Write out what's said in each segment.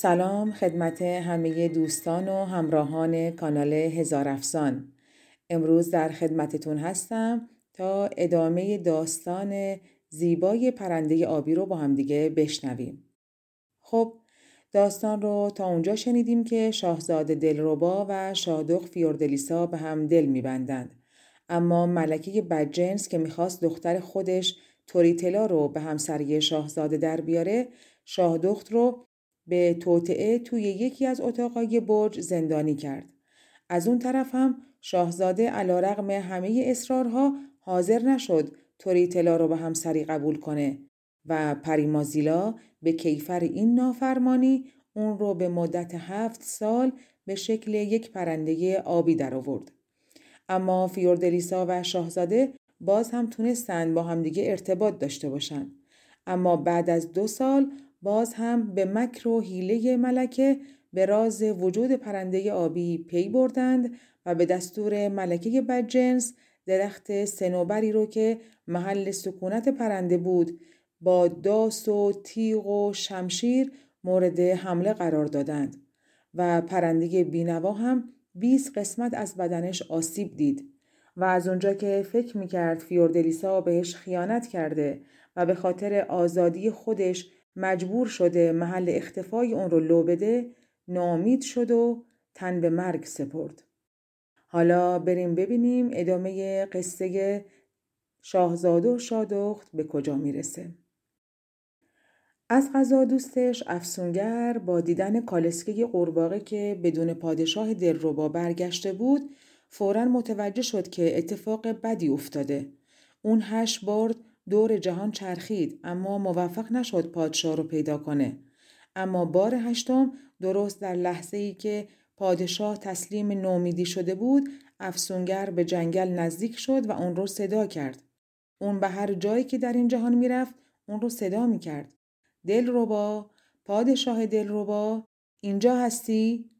سلام خدمت همه دوستان و همراهان کانال هزار افسان. امروز در خدمتتون هستم تا ادامه داستان زیبای پرنده آبی رو با همدیگه بشنویم. خب داستان رو تا اونجا شنیدیم که شاهزاده دلربا و شادخ فیوردلیسا به هم دل میبندند. اما ملکه بدجنس که می‌خواست دختر خودش توریتلا رو به همسری شاهزاده در بیاره شاهدخت رو به توطعه توی یکی از اتاقای برج زندانی کرد. از اون طرف هم شاهزاده علا رقم همه اصرارها حاضر نشد توریتلا رو به همسری قبول کنه و پریمازیلا به کیفر این نافرمانی اون رو به مدت هفت سال به شکل یک پرنده آبی در آورد. اما فیوردلیسا و شاهزاده باز هم تونستند با همدیگه ارتباط داشته باشند. اما بعد از دو سال باز هم به مکر و حیله ملکه به راز وجود پرنده آبی پی بردند و به دستور ملکه بدجنس درخت سنوبری رو که محل سکونت پرنده بود با داس و تیغ و شمشیر مورد حمله قرار دادند و پرنده بینوا هم 20 قسمت از بدنش آسیب دید و از اونجا که فکر می‌کرد فیوردلیسا بهش خیانت کرده و به خاطر آزادی خودش مجبور شده محل اختفای اون رو لو بده نامید شد و تن به مرگ سپرد. حالا بریم ببینیم ادامه قصه شاهزاده و شادخت به کجا می‌رسه. از غذا دوستش افسونگر با دیدن کالسکه قورباغه که بدون پادشاه دلربا برگشته بود فورا متوجه شد که اتفاق بدی افتاده. اون هشت بار دور جهان چرخید اما موفق نشد پادشاه رو پیدا کنه. اما بار هشتم درست در لحظه ای که پادشاه تسلیم نومیدی شده بود افسونگر به جنگل نزدیک شد و اون رو صدا کرد. اون به هر جایی که در این جهان می‌رفت اون رو صدا می کرد. دلربا، پادشاه دلربا، اینجا هستی؟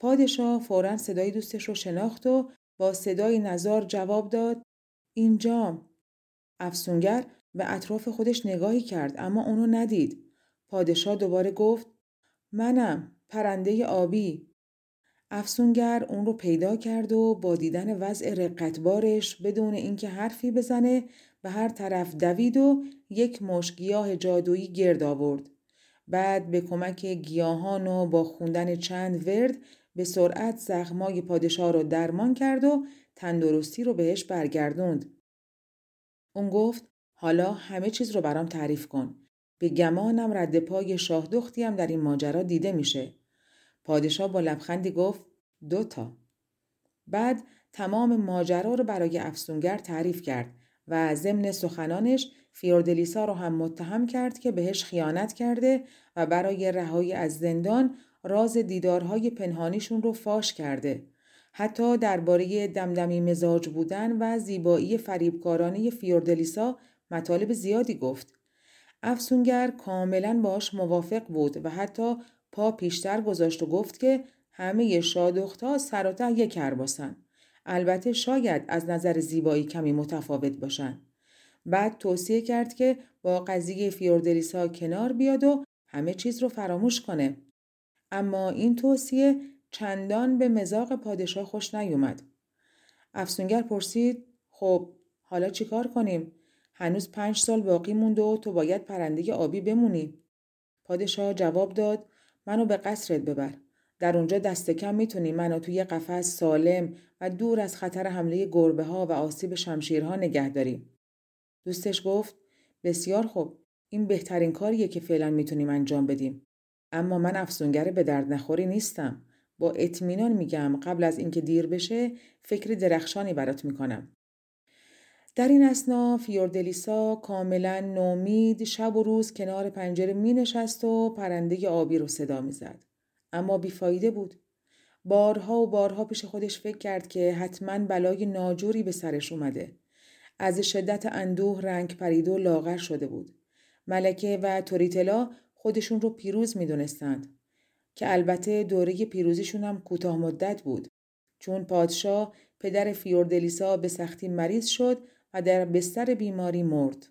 پادشاه فورا صدای دوستش رو شناخت و با صدای نزار جواب داد اینجام افسونگر به اطراف خودش نگاهی کرد اما اونو ندید. پادشاه دوباره گفت منم پرنده آبی. افسونگر اون رو پیدا کرد و با دیدن وضع رقتبارش بدون اینکه حرفی بزنه به هر طرف دوید و یک مش گیاه جادویی گرد آورد. بعد به کمک گیاهان و با خوندن چند ورد به سرعت زخمای پادشاه رو درمان کرد و تندرستی رو بهش برگردوند. اون گفت حالا همه چیز رو برام تعریف کن. به گمانم رد پای شاه دختی هم در این ماجرا دیده میشه. پادشاه با لبخندی گفت دوتا. بعد تمام ماجرا رو برای افسونگر تعریف کرد و ضمن سخنانش فیوردلیسا رو هم متهم کرد که بهش خیانت کرده و برای رهایی از زندان راز دیدارهای پنهانیشون رو فاش کرده. حتی درباره دمدمی مزاج بودن و زیبایی فریبکارانه فیوردلیسا مطالب زیادی گفت. افسونگر کاملا باش موافق بود و حتی پا پیشتر گذاشت و گفت که همه شادختا سر و ته یک کرباسن. البته شاید از نظر زیبایی کمی متفاوت باشن. بعد توصیه کرد که با قضیه فیوردلیسا کنار بیاد و همه چیز رو فراموش کنه. اما این توصیه چندان به مزاق پادشاه خوش نیومد. افسونگر پرسید خب حالا چیکار کنیم؟ هنوز پنج سال باقی موند و تو باید پرنده آبی بمونی. پادشاه جواب داد منو به قصرت ببر. در اونجا دست کم می‌تونی منو توی قفس سالم و دور از خطر حمله گربه ها و آسیب شمشیرها نگه داری. دوستش گفت بسیار خوب این بهترین کاریه که فعلا می‌تونیم انجام بدیم. اما من افسونگر به درد نخوری نیستم. با اطمینان میگم قبل از اینکه دیر بشه فکر درخشانی برات می‌کنم. در این اسنا فیوردلیسا کاملا نومید شب و روز کنار پنجره می نشست و پرنده آبی رو صدا می زد. اما بیفایده بود. بارها و بارها پیش خودش فکر کرد که حتما بلای ناجوری به سرش اومده. از شدت اندوه رنگ پرید و لاغر شده بود. ملکه و توریتلا خودشون رو پیروز می دونستند. که البته دوره پیروزیشون هم کوتاه مدت بود. چون پادشاه پدر فیوردلیسا به سختی مریض شد و در بستر بیماری مرد.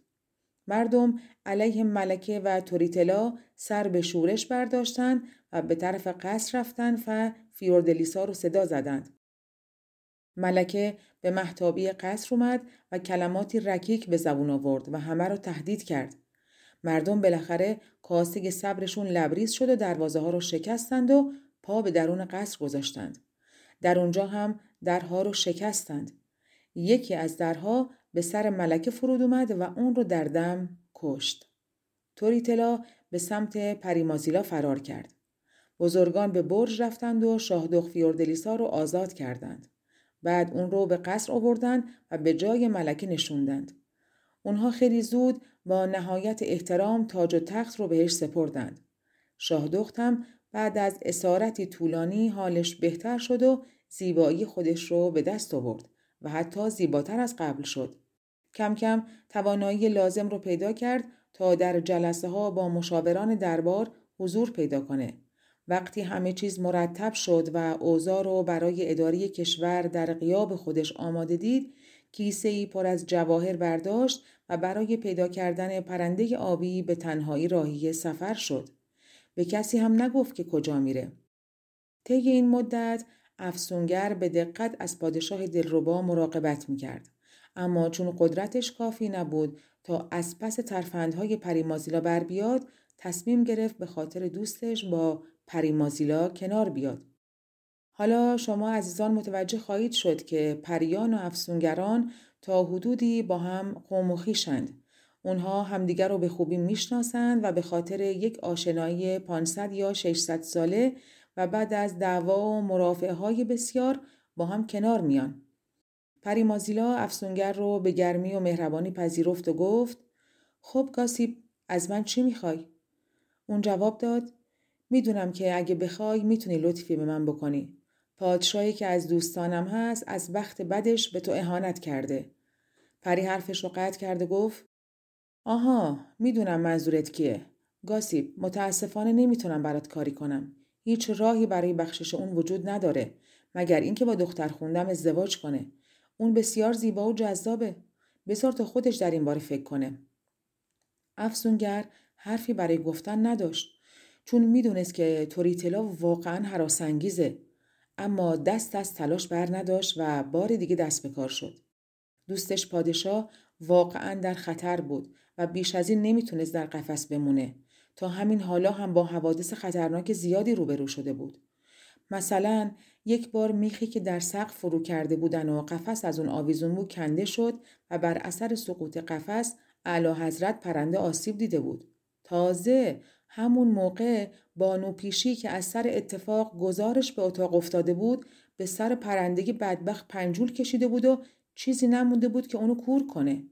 مردم علیه ملکه و توریتلا سر به شورش برداشتند و به طرف قصر رفتند و فیوردلیسا رو صدا زدند. ملکه به محتابی قصر اومد و کلماتی رکیک به زبون آورد و همه را تهدید کرد. مردم بالاخره کاسه صبرشون لبریز شد و دروازه ها رو شکستند و پا به درون قصر گذاشتند. در اونجا هم درها رو شکستند. یکی از درها به سر ملکه فرود اومد و اون رو در دم کشت. توریتلا به سمت پریمازیلا فرار کرد. بزرگان به برج رفتند و شاهدخ فیوردلیسا رو آزاد کردند. بعد اون رو به قصر آوردند و به جای ملکه نشوندند. اونها خیلی زود با نهایت احترام تاج و تخت رو بهش سپردند. شاهدخت هم بعد از اسارتی طولانی حالش بهتر شد و زیبایی خودش رو به دست آورد و حتی زیباتر از قبل شد. کم کم توانایی لازم رو پیدا کرد تا در جلسه ها با مشاوران دربار حضور پیدا کنه. وقتی همه چیز مرتب شد و اوضاع رو برای اداره کشور در قیاب خودش آماده دید، کیسه ای پر از جواهر برداشت و برای پیدا کردن پرنده آبی به تنهایی راهی سفر شد. به کسی هم نگفت که کجا میره. طی این مدت افسونگر به دقت از پادشاه دلربا مراقبت می‌کرد. اما چون قدرتش کافی نبود تا از پس ترفندهای پریمازیلا بر بیاد تصمیم گرفت به خاطر دوستش با پریمازیلا کنار بیاد. حالا شما عزیزان متوجه خواهید شد که پریان و افسونگران تا حدودی با هم قوم و خیشند. اونها همدیگر رو به خوبی می‌شناسند و به خاطر یک آشنایی 500 یا 600 ساله و بعد از دعوا و مرافعه های بسیار با هم کنار میان. پریمازیلا افسونگر رو به گرمی و مهربانی پذیرفت و گفت خب گاسیب از من چی می‌خوای؟ اون جواب داد می‌دونم که اگه بخوای می‌تونی لطفی به من بکنی. پادشاهی که از دوستانم هست از بخت بدش به تو اهانت کرده. پری حرفش رو قطع کرده گفت آها می‌دونم منظورت کیه. گاسیب متاسفانه نمی‌تونم برات کاری کنم. هیچ راهی برای بخشش اون وجود نداره مگر اینکه با دختر خوندم ازدواج کنه. اون بسیار زیبا و جذابه. بسار تا خودش در این باره فکر کنه. افسونگر حرفی برای گفتن نداشت. چون می‌دونست که توریتلا واقعا حراسنگیزه اما دست از تلاش بر نداشت و بار دیگه دست به کار شد. دوستش پادشاه واقعا در خطر بود و بیش از این نمی‌تونست در قفس بمونه تا همین حالا هم با حوادث خطرناک زیادی روبرو شده بود. مثلا یک بار میخی که در سقف فرو کرده بودن و قفس از اون آویزون بود کنده شد و بر اثر سقوط قفس اعلی حضرت پرنده آسیب دیده بود. تازه همون موقع بانو پیشی که از سر اتفاق گزارش به اتاق افتاده بود به سر پرندگی بدبخت پنجول کشیده بود و چیزی نمونده بود که اونو کور کنه.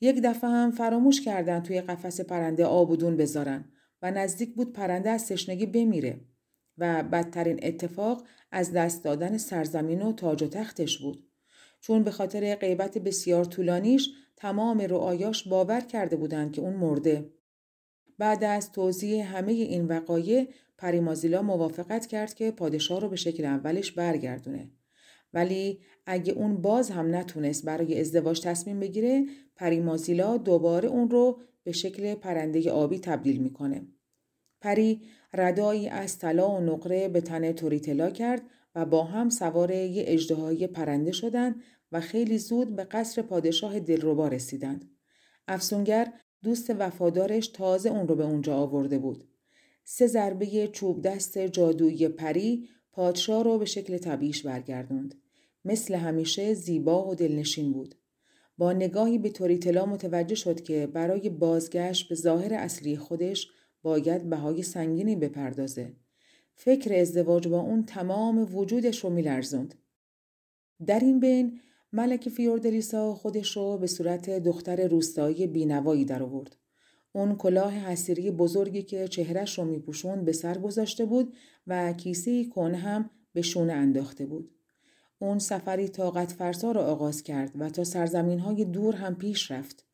یک دفعه هم فراموش کردن توی قفس پرنده آبودون بذارن و نزدیک بود پرنده از تشنگی بمیره و بدترین اتفاق از دست دادن سرزمین و تاج و تختش بود. چون به خاطر غیبت بسیار طولانیش تمام رعایاش باور کرده بودند که اون مرده. بعد از توضیح همه این وقایع پریمازیلا موافقت کرد که پادشاه رو به شکل اولش برگردونه. ولی اگه اون باز هم نتونست برای ازدواج تصمیم بگیره پریمازیلا دوباره اون رو به شکل پرنده آبی تبدیل می‌کنه. پری ردایی از طلا و نقره به تن توریتلا کرد و با هم سوار یه اجدهای پرنده شدند و خیلی زود به قصر پادشاه دلربا رسیدند. افسونگر دوست وفادارش تازه اون رو به اونجا آورده بود. سه ضربه چوب دست جادویی پری پادشاه رو به شکل طبیعیش برگردوند. مثل همیشه زیبا و دلنشین بود. با نگاهی به توریتلا متوجه شد که برای بازگشت به ظاهر اصلی خودش باید بهای سنگینی بپردازه. فکر ازدواج با اون تمام وجودش رو میلرزوند. در این بین ملک فیوردلیسا خودش رو به صورت دختر روستایی بینوایی در آورد. اون کلاه حسیری بزرگی که چهرش رو میپوشوند به سر گذاشته بود و کیسه کن هم به شونه انداخته بود. اون سفری طاقت فرسا را آغاز کرد و تا سرزمین های دور هم پیش رفت.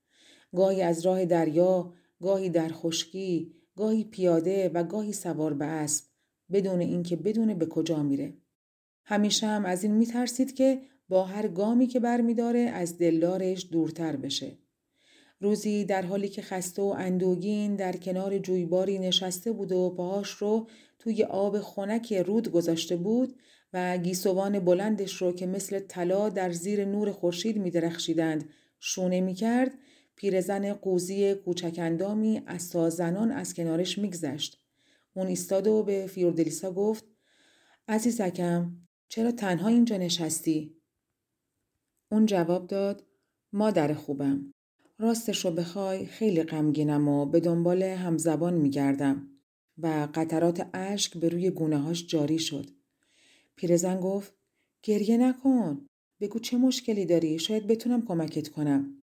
گاهی از راه دریا، گاهی در خشکی، گاهی پیاده و گاهی سوار به اسب بدون اینکه بدون به کجا میره. همیشه هم از این میترسید که با هر گامی که برمیداره از دلدارش دورتر بشه. روزی در حالی که خسته و اندوگین در کنار جویباری نشسته بود و پاهاش رو توی آب خنک رود گذاشته بود و گیسوان بلندش رو که مثل طلا در زیر نور خورشید می درخشیدند شونه می کرد پیرزن قوزی کوچکندامی از سازنان از کنارش میگذشت. اون ایستاد و به فیوردلیسا گفت عزیزکم چرا تنها اینجا نشستی؟ اون جواب داد مادر خوبم. راستش رو بخوای خیلی غمگینم و به دنبال همزبان میگردم و قطرات اشک به روی گونه هاش جاری شد. پیرزن گفت گریه نکن. بگو چه مشکلی داری؟ شاید بتونم کمکت کنم.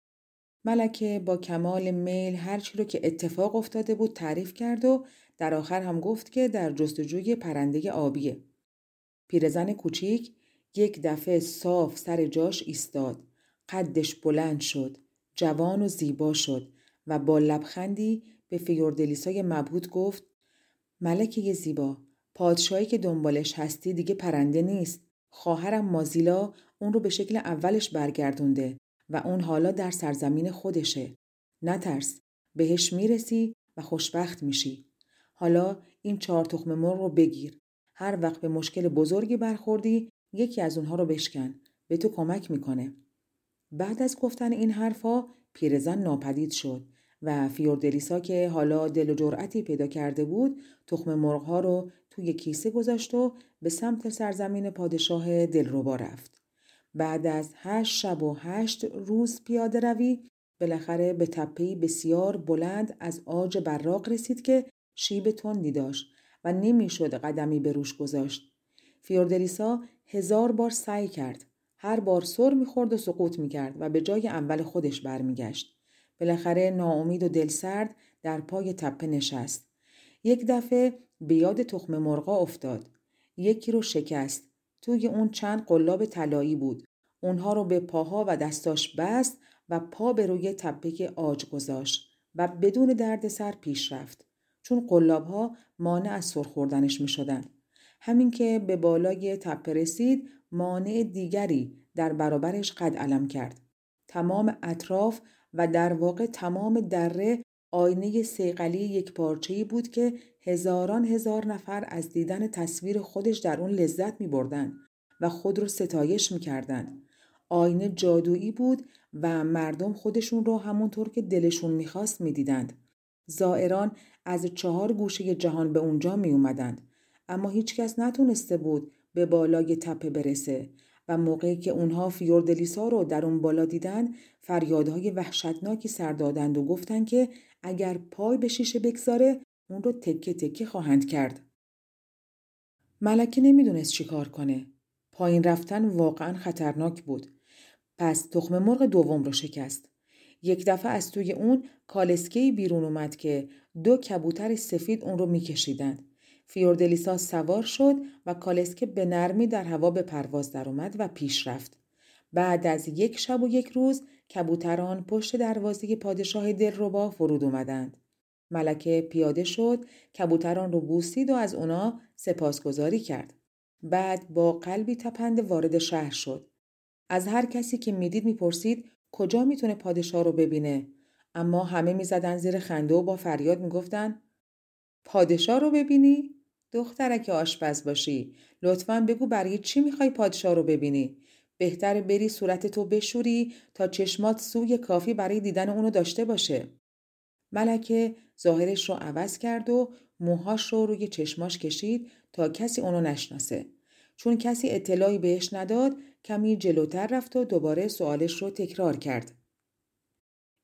ملکه با کمال میل هرچی رو که اتفاق افتاده بود تعریف کرد و در آخر هم گفت که در جستجوی پرنده آبیه. پیرزن کوچیک یک دفعه صاف سر جاش ایستاد. قدش بلند شد. جوان و زیبا شد و با لبخندی به فیوردلیسای مبهوت گفت ملکه زیبا پادشاهی که دنبالش هستی دیگه پرنده نیست. خواهرم مازیلا اون رو به شکل اولش برگردونده و اون حالا در سرزمین خودشه. نترس. بهش می‌رسی و خوشبخت میشی. حالا این چهار تخم مرغ رو بگیر. هر وقت به مشکل بزرگی برخوردی یکی از اونها رو بشکن. به تو کمک می‌کنه. بعد از گفتن این حرفا پیرزن ناپدید شد و فیوردلیسا که حالا دل و جرأتی پیدا کرده بود تخم مرغها رو توی کیسه گذاشت و به سمت سرزمین پادشاه دلربا رفت. بعد از هشت شب و هشت روز پیاده روی بالاخره به تپهی بسیار بلند از آج براق رسید که شیب تندی داشت و نمی‌شد قدمی به روش گذاشت. فیوردلیسا هزار بار سعی کرد. هر بار سر می‌خورد و سقوط می‌کرد و به جای اول خودش برمیگشت. بالاخره ناامید و دلسرد در پای تپه نشست. یک دفعه به یاد تخم مرغا افتاد. یکی رو شکست. توی اون چند قلاب طلایی بود. اونها رو به پاها و دستاش بست و پا به روی تپه آج گذاشت و بدون دردسر پیش رفت. چون قلاب ها مانع از سر خوردنش می شدن. همین که به بالای تپه رسید مانع دیگری در برابرش قد علم کرد. تمام اطراف و در واقع تمام دره آینه سیقلی یک پارچه‌ای بود که هزاران هزار نفر از دیدن تصویر خودش در اون لذت می بردن و خود رو ستایش می کردن. آینه جادویی بود و مردم خودشون رو همونطور که دلشون می‌خواست می‌دیدند. زائران از چهار گوشه جهان به اونجا می اومدند. اما هیچکس نتونسته بود به بالای تپه برسه و موقعی که اونها فیوردلیسا رو در اون بالا دیدن فریادهای وحشتناکی سر دادند و گفتند که اگر پای به شیشه بگذاره اون رو تکه تکه خواهند کرد. ملکه نمی‌دونست چی کار کنه. پایین رفتن واقعا خطرناک بود. پس تخم مرغ دوم رو شکست. یک دفعه از توی اون کالسکهی بیرون اومد که دو کبوتر سفید اون رو میکشیدند. فیوردلیسا سوار شد و کالسکه به نرمی در هوا به پرواز در اومد و پیش رفت. بعد از یک شب و یک روز کبوتران پشت دروازه پادشاه دلربا فرود اومدند. ملکه پیاده شد، کبوتران رو بوسید و از اونا سپاسگزاری کرد. بعد با قلبی تپنده وارد شهر شد. از هر کسی که می‌دید می‌پرسید کجا می‌تونه پادشاه رو ببینه اما همه می‌زدن زیر خنده و با فریاد می‌گفتن پادشاه رو ببینی دخترک آشپز باشی. لطفا بگو برای چی می‌خوای پادشاه رو ببینی؟ بهتر بری صورت تو بشوری تا چشمات سوی کافی برای دیدن اونو داشته باشه. ملکه ظاهرش رو عوض کرد و موهاش رو روی چشماش کشید تا کسی اونو نشناسه. چون کسی اطلاعی بهش نداد کمی جلوتر رفت و دوباره سوالش رو تکرار کرد.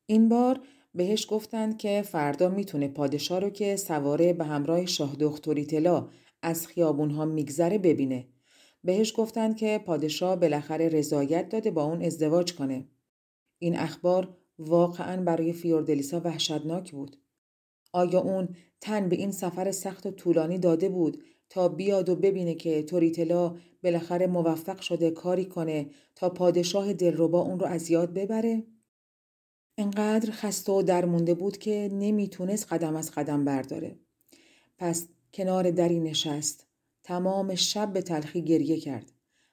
این بار بهش گفتند که فردا می‌تونه پادشاه رو که سواره به همراه شاه دختوری تلا از خیابونها میگذره ببینه. بهش گفتند که پادشاه بالاخره رضایت داده با اون ازدواج کنه. این اخبار واقعا برای فیوردلیسا وحشتناک بود. آیا اون تن به این سفر سخت و طولانی داده بود تا بیاد و ببینه که توریتلا بالاخره موفق شده کاری کنه تا پادشاه دلربا اون رو از یاد ببره؟ انقدر خسته و درمونده بود که نمی‌تونست قدم از قدم برداره. پس کنار دری نشست. تمام شب به تلخی گریه کرد.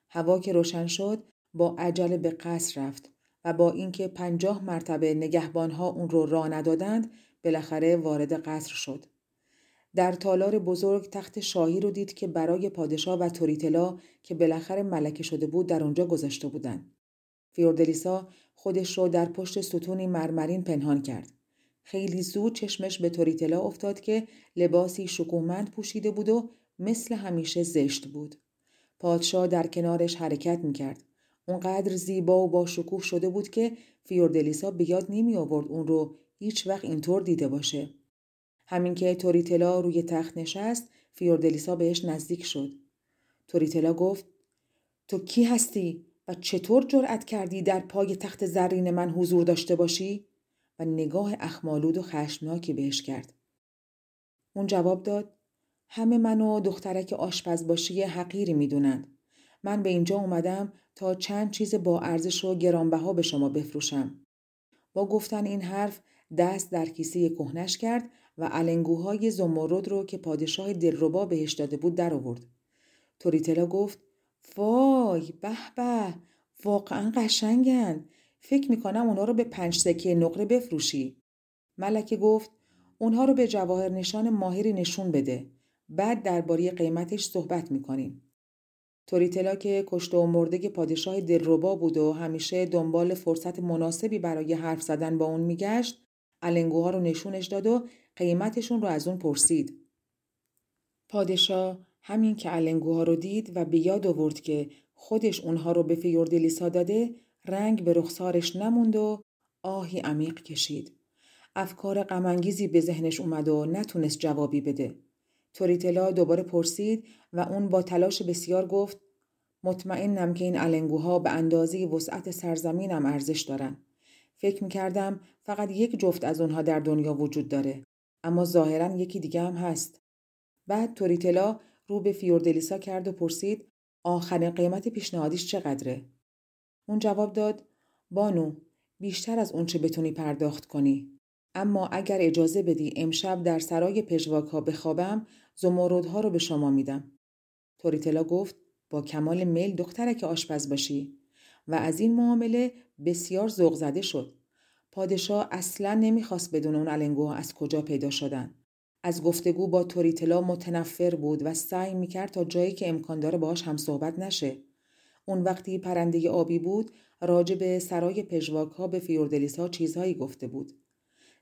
هوا که روشن شد با عجله به قصر رفت و با اینکه پنجاه مرتبه نگهبانها اون رو راه ندادند بالاخره وارد قصر شد. در تالار بزرگ تخت شاهی رو دید که برای پادشاه و توریتلا که بالاخره ملکه شده بود در اونجا گذاشته بودند. فیوردلیسا خودش رو در پشت ستونی مرمرین پنهان کرد. خیلی زود چشمش به توریتلا افتاد که لباسی شکومند پوشیده بود و مثل همیشه زشت بود. پادشاه در کنارش حرکت می‌کرد. اونقدر زیبا و با شکوه شده بود که فیوردلیسا به یاد نمی آورد اون رو هیچ وقت اینطور دیده باشه. همین که توریتلا روی تخت نشست فیوردلیسا بهش نزدیک شد. توریتلا گفت تو کی هستی و چطور جرأت کردی در پای تخت زرین من حضور داشته باشی؟ و نگاه اخمالود و خشمناکی بهش کرد. اون جواب داد همه منو دخترک آشپز باشی حقیری می‌دونند. من به اینجا اومدم تا چند چیز با ارزش و گرانبها به شما بفروشم. با گفتن این حرف دست در کیسه کهنش کرد و علنگوهای زمرد رو که پادشاه دلربا بهش داده بود در آورد. توریتلا گفت وای به به واقعا قشنگن فکر می‌کنم اونها رو به پنج سکه نقره بفروشی. ملکه گفت اونها رو به جواهر نشان ماهری نشون بده. بعد درباره قیمتش صحبت می‌کنیم. توریتلا که کشته و مرده پادشاه دلربا بود و همیشه دنبال فرصت مناسبی برای حرف زدن با اون میگشت علنگوها رو نشونش داد و قیمتشون رو از اون پرسید. پادشاه همین که علنگوها رو دید و به یاد آورد که خودش اونها رو به فیوردلیسا داده رنگ به رخسارش نموند و آهی عمیق کشید. افکار غمانگیزی به ذهنش اومد و نتونست جوابی بده. توریتلا دوباره پرسید و اون با تلاش بسیار گفت مطمئنم که این علنگوها به اندازه وسعت سرزمینم ارزش دارن. فکر می‌کردم فقط یک جفت از اونها در دنیا وجود داره. اما ظاهرا یکی دیگه هم هست. بعد توریتلا رو به فیوردلیسا کرد و پرسید آخرین قیمت پیشنهادیش چقدره؟ اون جواب داد بانو بیشتر از اونچه بتونی پرداخت کنی. اما اگر اجازه بدی امشب در سرای پژواک ها بخوابم زمردها رو به شما میدم. توریتلا گفت با کمال میل دختره که آشپز باشی و از این معامله بسیار ذوق زده شد. پادشاه اصلا نمی‌خواست بدون اون علنگوها از کجا پیدا شدن. از گفتگو با توریتلا متنفر بود و سعی می‌کرد تا جایی که امکان داره باهاش هم صحبت نشه. اون وقتی پرنده آبی بود راجع به سرای پژواک ها به فیوردلیسا چیزهایی گفته بود.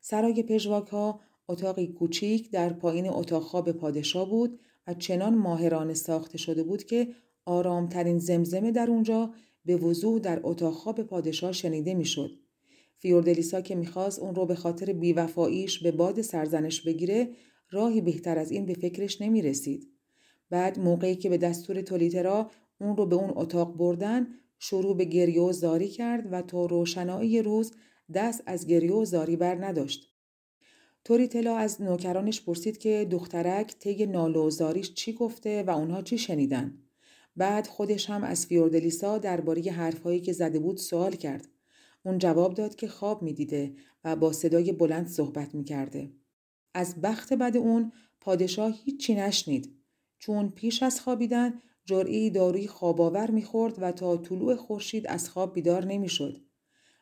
سرای پژواک ها اتاقی کوچیک در پایین اتاق خواب پادشاه بود و چنان ماهرانه ساخته شده بود که آرامترین زمزمه در اونجا به وضوح در اتاق خواب پادشاه شنیده می‌شد. فیوردلیسا که می‌خواست اون رو به خاطر بیوفاییش به باد سرزنش بگیره راهی بهتر از این به فکرش نمی رسید. بعد موقعی که به دستور تولیترا اون رو به اون اتاق بردن شروع به گریه و زاری کرد و تا روشنایی روز دست از گریه و زاری بر نداشت. توریتلا از نوکرانش پرسید که دخترک طی نالو زاریش چی گفته و اونها چی شنیدن. بعد خودش هم از فیوردلیسا درباره حرفهایی که زده بود سوال کرد. اون جواب داد که خواب می‌دیده و با صدای بلند صحبت می‌کرده. از بخت بد اون پادشاه هیچی نشنید چون پیش از خوابیدن جرعی داروی خواباور می‌خورد و تا طلوع خورشید از خواب بیدار نمی‌شد.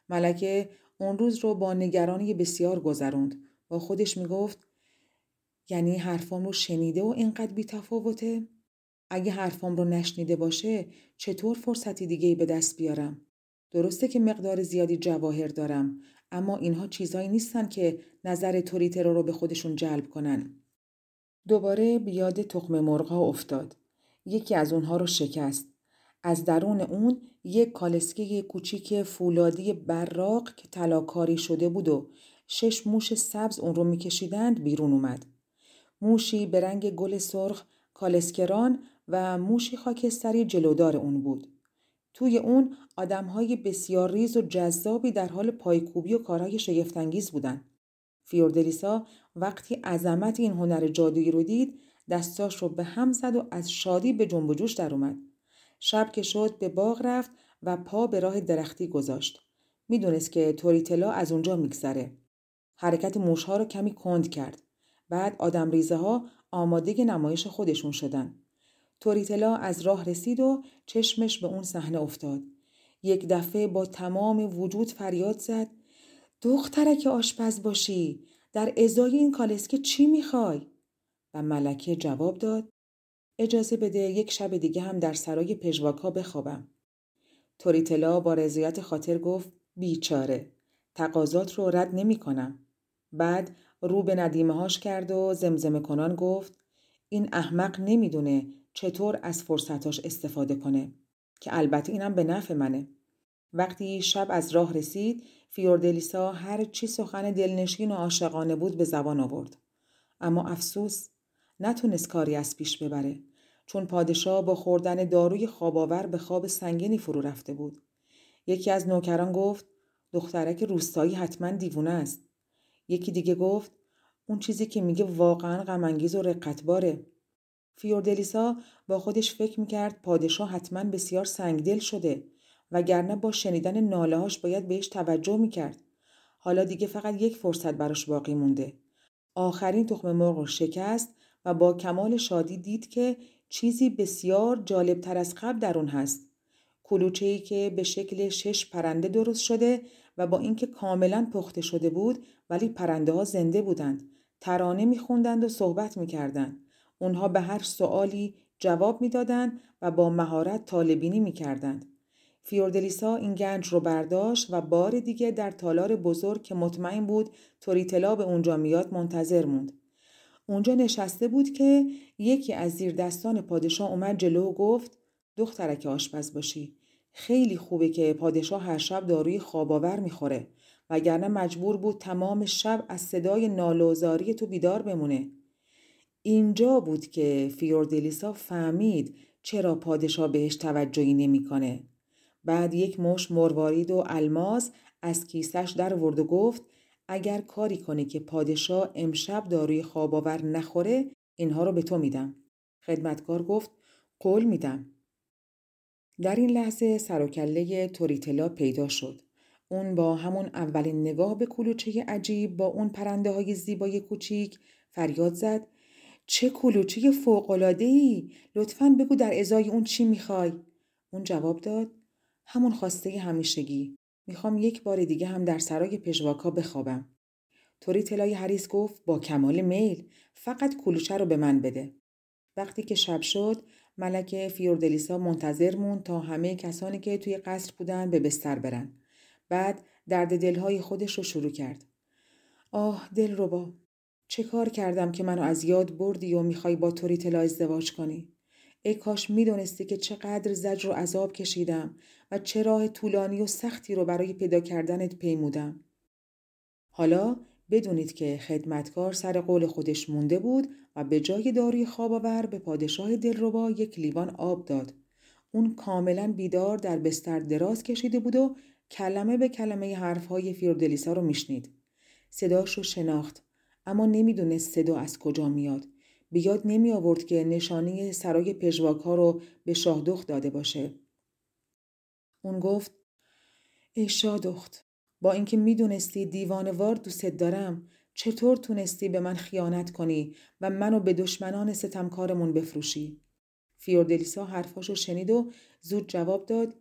ملکه اون روز رو با نگرانی بسیار گذروند. با خودش می‌گفت یعنی حرفام رو شنیده و اینقدر بیتفاوته؟ اگه حرفام رو نشنیده باشه چطور فرصتی دیگه به دست بیارم؟ درسته که مقدار زیادی جواهر دارم اما اینها چیزهایی نیستن که نظر توریترو رو به خودشون جلب کنن. دوباره بیاد تخم مرغا افتاد. یکی از اونها رو شکست. از درون اون یک کالسکه کوچیک فولادی براق که طلاکاری شده بود و شش موش سبز اون رو میکشیدند بیرون اومد. موشی به رنگ گل سرخ کالسکران و موشی خاکستری جلودار اون بود. توی اون آدمهای بسیار ریز و جذابی در حال پایکوبی و کارهای شگفتانگیز بودن. فیوردلیسا وقتی عظمت این هنر جادویی رو دید دستاش رو به هم زد و از شادی به جنب و جوش در اومد. شب که شد به باغ رفت و پا به راه درختی گذاشت. می‌دونست که توریتلا از اونجا میگذره. حرکت موشها رو کمی کند کرد. بعد آدم ریزه ها آماده نمایش خودشون شدن. توریتلا از راه رسید و چشمش به اون صحنه افتاد. یک دفعه با تمام وجود فریاد زد دخترک آشپز باشی در ازای این کالسکه چی می‌خوای؟ و ملکه جواب داد اجازه بده یک شب دیگه هم در سرای پژواکا بخوابم. توریتلا با رضایت خاطر گفت بیچاره تقاضات رو رد نمی کنم. بعد رو به ندیمه هاش کرد و زمزمه کنان گفت این احمق نمی‌دونه چطور از فرصتاش استفاده کنه که البته اینم به نفع منه. وقتی شب از راه رسید فیوردلیسا هر چی سخن دلنشین و عاشقانه بود به زبان آورد. اما افسوس نتونست کاری از پیش ببره چون پادشاه با خوردن داروی خواباور به خواب سنگینی فرو رفته بود. یکی از نوکران گفت دخترک روستایی حتما دیوونه است. یکی دیگه گفت اون چیزی که میگه واقعا غمانگیز و رقتباره. فیوردلیسا با خودش فکر می‌کرد پادشاه حتما بسیار سنگدل شده وگرنه با شنیدن نالههاش باید بهش توجه می‌کرد. حالا دیگه فقط یک فرصت براش باقی مونده. آخرین تخم مرغ شکست و با کمال شادی دید که چیزی بسیار جالب تر از قبل در اون هست. کلوچه ای که به شکل شش پرنده درست شده و با اینکه کاملا پخته شده بود ولی پرنده ها زنده بودند. ترانه میخوندند و صحبت می‌کردند. اونها به هر سوالی جواب می‌دادند و با مهارت طالبینی می‌کردند. فیوردلیسا این گنج رو برداشت و بار دیگه در تالار بزرگ که مطمئن بود توریتلا به اونجا میاد منتظر موند. اونجا نشسته بود که یکی از زیر دستان پادشاه اومد جلو و گفت دخترک آشپز باشی. خیلی خوبه که پادشاه هر شب داروی خواباور می‌خوره وگرنه مجبور بود تمام شب از صدای نالوزاری تو بیدار بمونه. اینجا بود که فیوردلیسا فهمید چرا پادشاه بهش توجهی نمی‌کنه. بعد یک مش مروارید و الماس از کیسش در ورد و گفت اگر کاری کنی که پادشاه امشب داروی خواباور نخوره اینها رو به تو میدم. خدمتکار گفت قول میدم. در این لحظه سر توریتلا پیدا شد. اون با همون اولین نگاه به کلوچه عجیب با اون پرنده های زیبای کوچیک فریاد زد چه کلوچه فوقلاده ای؟ لطفا بگو در ازای اون چی می‌خوای؟ اون جواب داد همون خواسته همیشگی. می‌خوام یک بار دیگه هم در سرای پژواکا بخوابم. توری تلای هریس گفت با کمال میل فقط کلوچه رو به من بده. وقتی که شب شد ملکه فیوردلیسا منتظر موند تا همه کسانی که توی قصر بودن به بستر برن. بعد درد دلهای خودش رو شروع کرد. آه دل رو با. چه کار کردم که منو از یاد بردی و می‌خوای با توریتلا ازدواج کنی؟ ای کاش می‌دونستی که چقدر زجر و عذاب کشیدم و چه راه طولانی و سختی رو برای پیدا کردنت پیمودم. حالا بدونید که خدمتکار سر قول خودش مونده بود و به جای داروی خواب آور به پادشاه دلربا یک لیوان آب داد. اون کاملا بیدار در بستر دراز کشیده بود و کلمه به کلمه حرفهای فیوردلیسا رو میشنید. صداش رو شناخت اما نمی‌دونست صدا از کجا میاد. بیاد نمی آورد که نشانی سرای پژواک ها رو به شاهدخت داده باشه. اون گفت ای شادخت با اینکه می‌دونستی دیوانوار دوست دارم چطور تونستی به من خیانت کنی و منو به دشمنان ستمکارمون بفروشی؟ فیوردلیسا حرفاشو شنید و زود جواب داد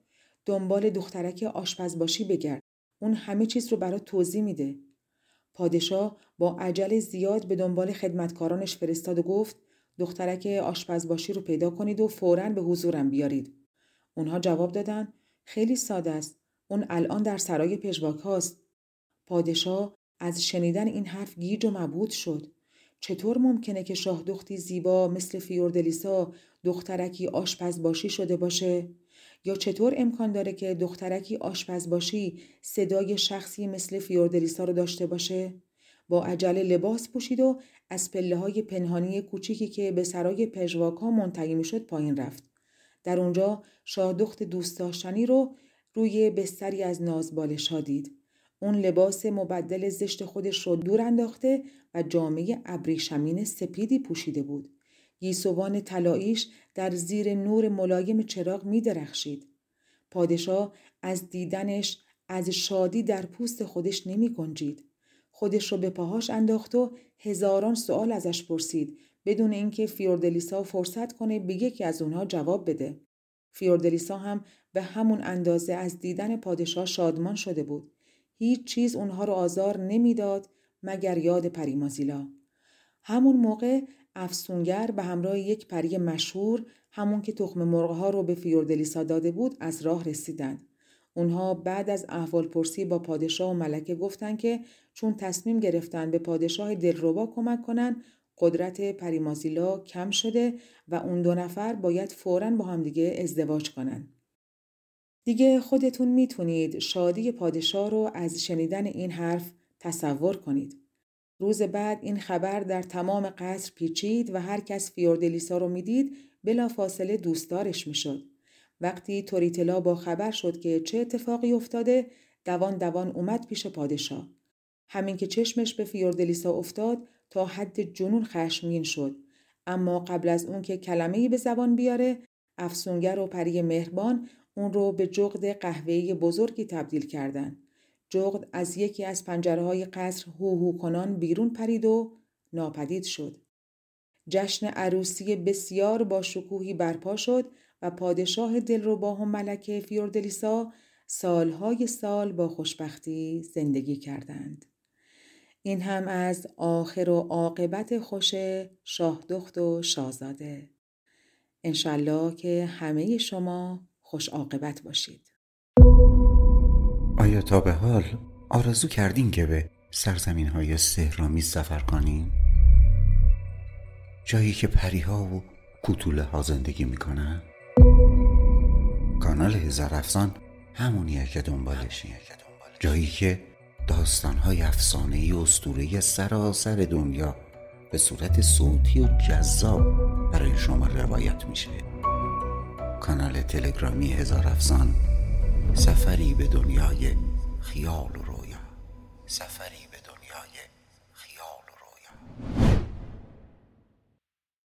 دنبال دخترک آشپز باشی بگرد. اون همه چیز رو برات توضیح میده. پادشاه با عجل زیاد به دنبال خدمتکارانش فرستاد و گفت دخترک آشپزباشی رو پیدا کنید و فوراً به حضورم بیارید. اونها جواب دادن خیلی ساده است. اون الان در سرای پژواک هاست. پادشاه از شنیدن این حرف گیج و مبود شد. چطور ممکنه که شاه دختی زیبا مثل فیوردلیسا دخترکی آشپزباشی شده باشه؟ یا چطور امکان داره که دخترکی آشپز باشی صدای شخصی مثل فیوردلیسا رو داشته باشه؟ با عجله لباس پوشید و از پله های پنهانی کوچیکی که به سرای پژواکا منتهی می‌شد پایین رفت. در اونجا شادخت دوست داشتنی رو روی بستری از نازبالش دید. اون لباس مبدل زشت خودش رو دور انداخته و جامعه ابریشمین سپیدی پوشیده بود. گیسوان طلاییش در زیر نور ملایم چراغ می درخشید. پادشاه از دیدنش از شادی در پوست خودش نمی گنجید. خودش رو به پاهاش انداخت و هزاران سوال ازش پرسید بدون اینکه فیوردلیسا فرصت کنه به یکی از اونها جواب بده. فیوردلیسا هم به همون اندازه از دیدن پادشاه شادمان شده بود. هیچ چیز اونها رو آزار نمی‌داد مگر یاد پریمازیلا. همون موقع افسونگر به همراه یک پری مشهور همون که تخم مرغها رو به فیوردلیسا داده بود از راه رسیدند. اونها بعد از احوال پرسی با پادشاه و ملکه گفتند که چون تصمیم گرفتن به پادشاه دلربا کمک کنن قدرت پریمازیلا کم شده و اون دو نفر باید فوراً با همدیگه ازدواج کنن. دیگه خودتون می‌تونید شادی پادشاه رو از شنیدن این حرف تصور کنید. روز بعد این خبر در تمام قصر پیچید و هر کس فیوردلیسا رو می‌دید بلا فاصله دوستدارش می‌شد. وقتی توریتلا با خبر شد که چه اتفاقی افتاده دوان دوان اومد پیش پادشاه. همین که چشمش به فیوردلیسا افتاد تا حد جنون خشمگین شد. اما قبل از اون که کلمه‌ای به زبان بیاره افسونگر و پری مهربان اون رو به جغد قهوه‌ای بزرگی تبدیل کردند. جغد از یکی از پنجره های قصر هو کنان بیرون پرید و ناپدید شد. جشن عروسی بسیار با شکوهی برپا شد و پادشاه دلربا و ملکه فیوردلیسا سالهای سال با خوشبختی زندگی کردند. این هم از آخر و عاقبت خوش شاهدخت و شاهزاده. انشالله که همه شما خوش عاقبت باشید. آیا تا به حال آرزو کردین که به سرزمین های سهرامی سفر کنین؟ جایی که پریها و کوتوله ها زندگی می‌کنن؟ کانال هزار افسان همونیه که دنبالشی جایی که داستان های افسانه ای اسطوره سراسر دنیا به صورت صوتی و جذاب برای شما روایت میشه کانال تلگرامی هزار افسان سفری به دنیای خیال و رویا. سفری